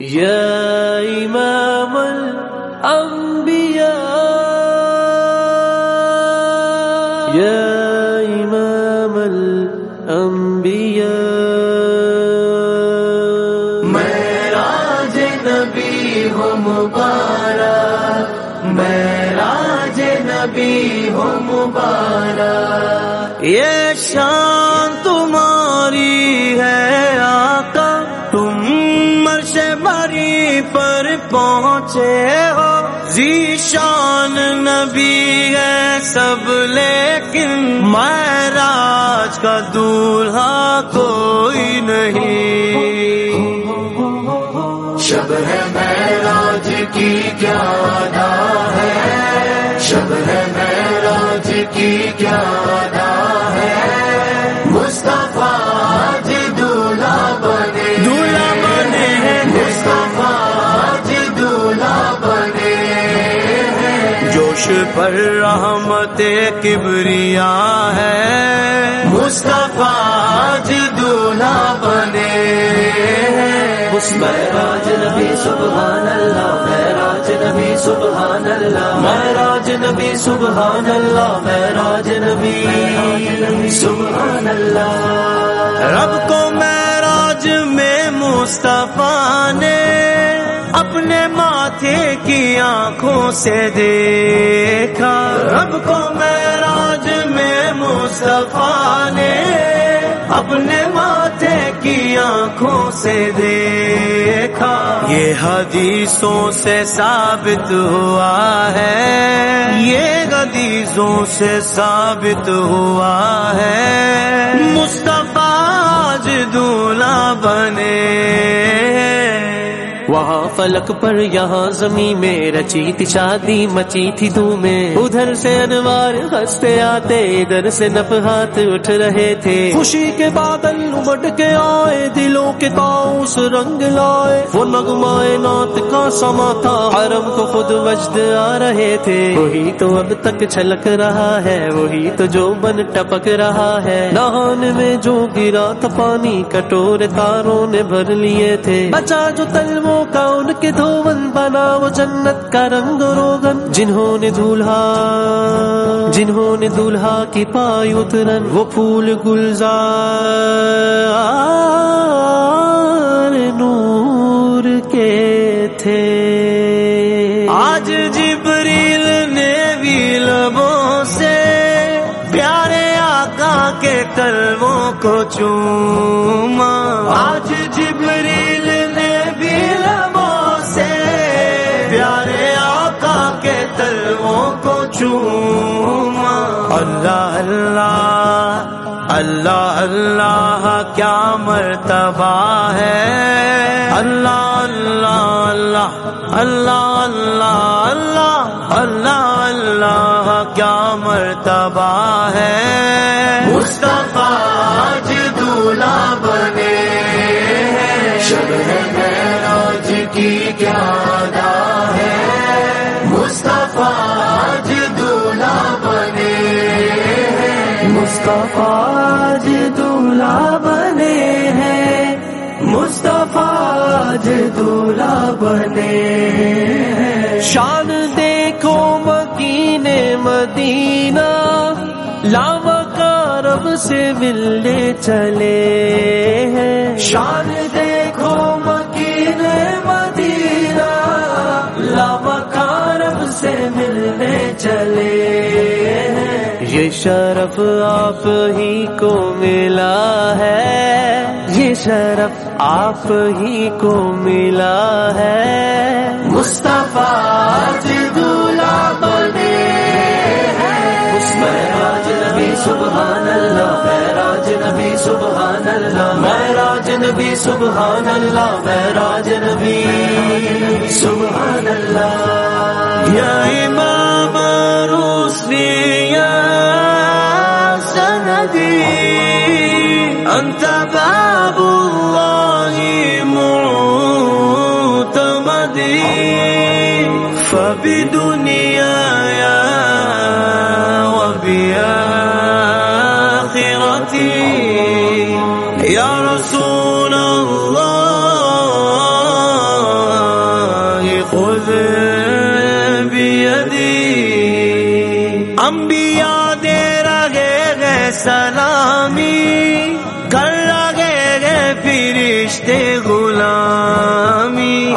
يا إمام الأنبياء يا إمام الأنبياء. معراج نبی ہو مبارک معراج نبی ہو مبارک. پہنچے ہو۔ ذیشان نبی ہے سب، لیکن معراج کا دولہا کوئی نہیں۔ شب ہے معراج کی کیا ادا ہے؟ شب ہے معراج کی کیا ادا پر رحمت کبریا ہے۔ مصطفیٰ آج دولہا بنے مہراج نبی سبحان اللہ مہراج نبی سبحان اللہ۔ مہراج نبی سبحان اللہ مہراج نبی سبحان اللہ۔ رب کو مہراج میں مصطفیٰ نے اپنے ماتھے کی آنکھوں سے دیکھا۔ رب کو مہراج میں مصطفیٰ نے اپنے ماتھے کی آنکھوں سے دیکھا۔ یہ حدیثوں سے ثابت ہوا ہے۔ یہ حدیثوں سے ثابت ہوا ہے۔ مصطفیٰ آج دولہا بنے وہاں فلک پر یہاں زمین میں رچی تھی شادی، مچی تھی میں ادھر سے انوار ہنستے آتے، ادھر سے نفحات اٹھ رہے تھے۔ خوشی کے بادل امٹ کے آئے، دلوں کے تاؤس رنگ لائے۔ وہ نغمائے نات کا سما تھا، حرم کو خود وجد آ رہے تھے۔ وہی تو اب تک چھلک رہا ہے، وہی تو جو بن ٹپک رہا ہے۔ نہان میں جو گرا تھا پانی، کٹور تاروں نے بھر لیے تھے۔ بچا جو تلو کا ان کے دھون بنا وہ جنت کا رنگ روگن جنہوں نے دولہا، جنہوں نے دولہا کی پائی اترن، وہ پھول گلزار نور کے تھے۔ آج جبریل نے بھی لبوں سے پیارے آقا کے کلموں کو چوما۔ آج جبریل کو چوما اللہ اللہ اللہ اللہ کیا مرتبہ ہے؟ اللہ اللہ اللہ اللہ اللہ اللہ اللہ اللہ کیا مرتبہ ہے؟ مصطفیٰ بنے شب ہے کی کیا مصطفیٰ آج بنے ہیں۔ مصطفیٰ آج بنے شان دیکھو مکین مدینہ لاوا رب سے ملنے چلے ہیں۔ شان دیکھو یہ شرف آپ ہی کو ملا ہے۔ یہ شرف آپ ہی کو ملا ہے۔ مصطفیٰ آج بنے نبی سبحان اللہ مہراج نبی سبحان اللہ مہراج نبی سبحان اللہ مہراج نبی سبحان اللہ عبادي. أنت باب الله معتمدي. فبدنياي وبآخرتي. يا رسول الله خذ بيدي. أنبياء سلامی کر لگے گے فرشتے غلامی۔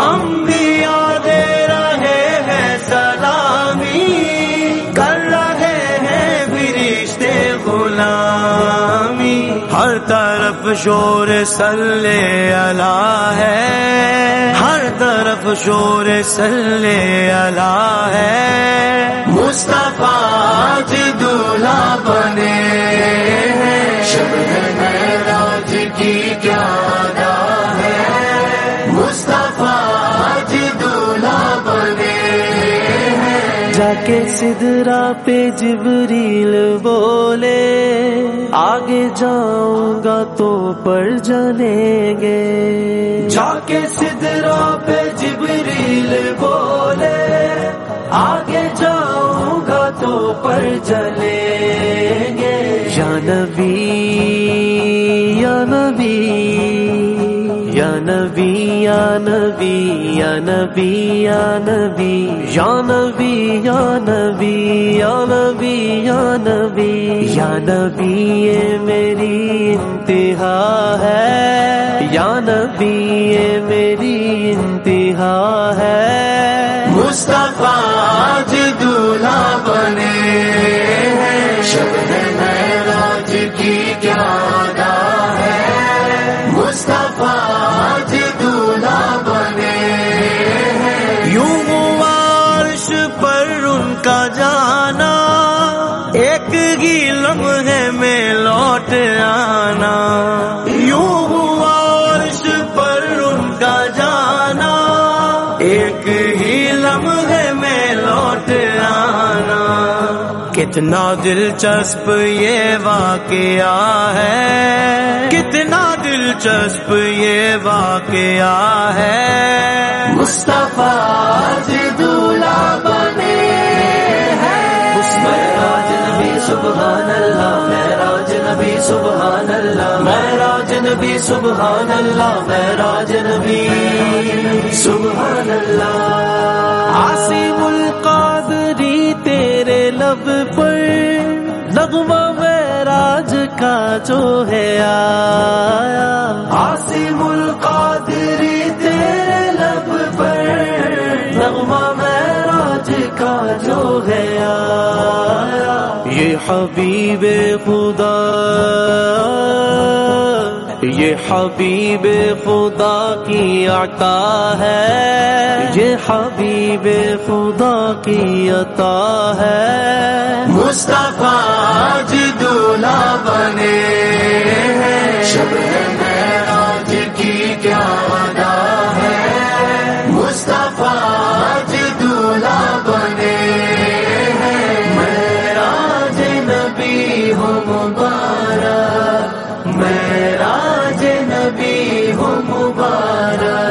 ہر طرف شور سلے اللہ ہے۔ ہر طرف شور سلے اللہ ہے۔ مصطفیٰ دلہا دولہا بنے۔ سدرا پہ جبریل بولے آگے جاؤں گا تو پر جلیں گے۔ جا کے سدرا پہ جبریل بولے آگے جاؤں گا تو پر جلیں گے۔ یا نبی یا نبی یا نبی یا نبی یا نبی یا نبی یا نبی یا نبی یا نبی یا نبی یا نبی یہ میری انتہا ہے یا نبی لوٹ آنا۔ یوں عرش پر ان کا جانا۔ ایک ہی لمحے میں لوٹ آنا۔ کتنا دلچسپ یہ واقعہ ہے۔ کتنا دلچسپ یہ واقعہ ہے۔ مصطفیٰ سبحان اللہ۔ معراج نبی سبحان اللہ۔ معراج نبی۔ سبحان اللہ۔ عاصم القادری تیرے لب پر نغمہ معراج کا جو ہے آیا۔ عاصم القادری تیرے لب پر نغمہ معراج کا جو ہے آیا۔ یہ حبیب خدا، یہ حبیب خدا کی عطا ہے۔ یہ حبیب خدا کی عطا ہے۔ مصطفیٰ جی میں راج نبی ہوں مبارک۔